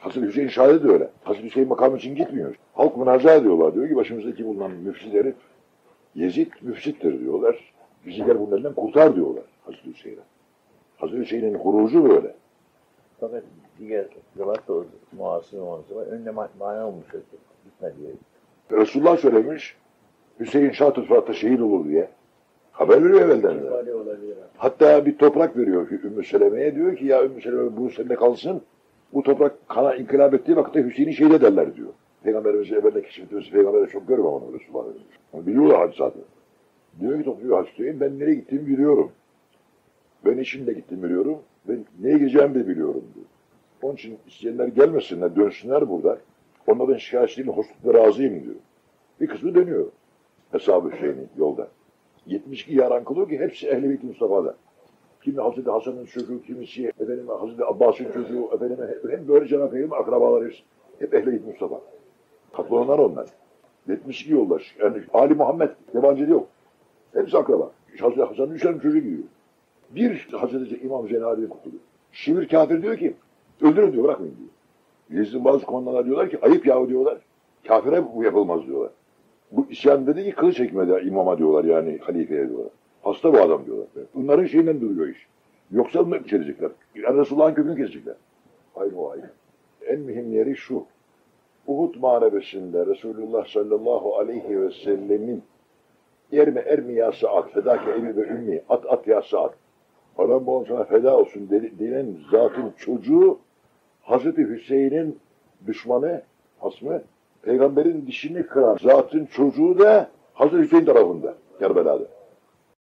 Hazreti Hüseyin şahidi de öyle. Hazreti Hüseyin makamı için gitmiyor. Halk münaza ediyorlar. Diyor ki başımızdaki bulunan müfsit herif Yezid müfsittir diyorlar. Bizi gel bunun elinden kurtar diyorlar Hazreti Hüseyin'e. Hazreti Hüseyin'in hurucu böyle. Fakat diğer Galat da o muasır olması var. Önüne ma mani olmuş. Gitme diye. Resulullah söylemiş Hüseyin Şah Tutfak'ta şehit olur diye. Haber veriyor evvelden. Hatta bir toprak veriyor Ümmü Seleme'ye. Diyor ki ya Ümmü Seleme bu sende kalsın. Bu toprak kana inkılap ettiği vakitte Hüseyin'i şehit ederler diyor. Peygamberimizi evvelde keşfetmesi peygambere çok görmem onu Resulullah demiş. Onu biliyorlar hadisatı. Diyor ki Hazreti Hüseyin ben nereye gittiğimi biliyorum. Ben işimle gittim biliyorum. Ben neye gideceğimi de biliyorum diyor. Onun için isteyenler gelmesinler, dönsünler burada. Onların şikayetçiliğine hoşnutla razıyım diyor. Bir kısmı dönüyor. Hesabı Hüseyin'in yolda. 72 yaran kılıyor ki hepsi Ehl-i Mustafa'da. Kimi Hazreti Hasan'ın çocuğu, kimisi efendim Hazreti Abbas'ın çocuğu, efendim hep böyle Cenab-ı Peygamber akrabaları. Hep Beyt Mustafa. Katlananlar onlar. 72 yoldaş. Yani Ali Muhammed yabancı yok. Hepsi akraba. Hazreti Hasan'ın üç tane çocuğu gidiyor. Bir Hazreti İmam Zeynep kurtuluyor. Şivir kafir diyor ki öldürün diyor bırakmayın diyor. Yezid'in bazı komandanlar diyorlar ki ayıp yahu diyorlar. Kafire bu yapılmaz diyorlar. Bu isyan dedi ki kılıç çekmedi imama diyorlar yani halifeye diyorlar. Hasta bu adam diyorlar. Bunların şeyinden duruyor iş. Yoksa mı içerecekler? Yani Resulullah'ın kökünü kesecekler. Aynı o aynı. En mühim yeri şu. Uhud Muharebesi'nde Resulullah sallallahu aleyhi ve sellemin erme ermi ya saat, fedake evi ve ümmi, at at ya saat. Adam babam sana feda olsun denen zatın çocuğu Hazreti Hüseyin'in düşmanı, hasmı, peygamberin dişini kıran zatın çocuğu da Hazreti Hüseyin tarafında, Kerbela'da.